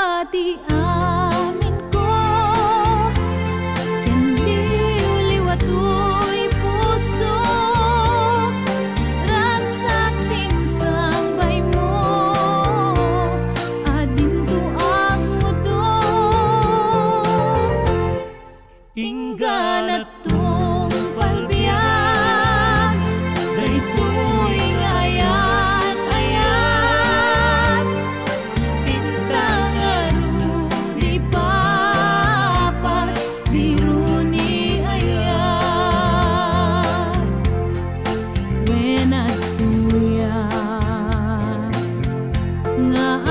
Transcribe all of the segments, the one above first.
我的爱。啊。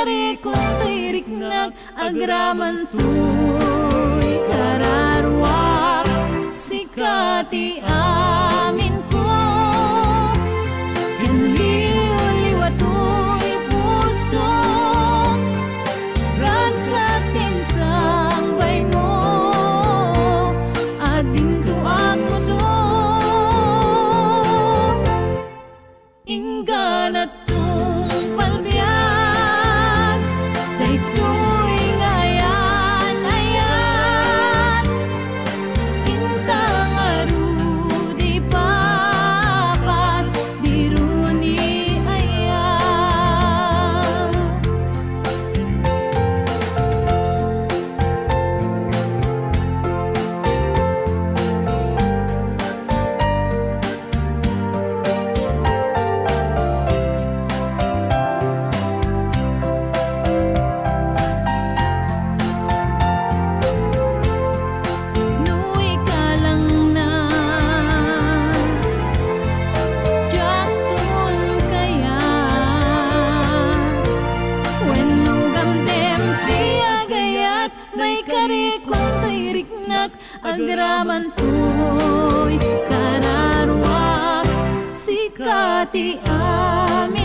kari kung tirik nag agraman tuy kararwak sikati ay anak Agaraman to'y kararwa Sikati amin.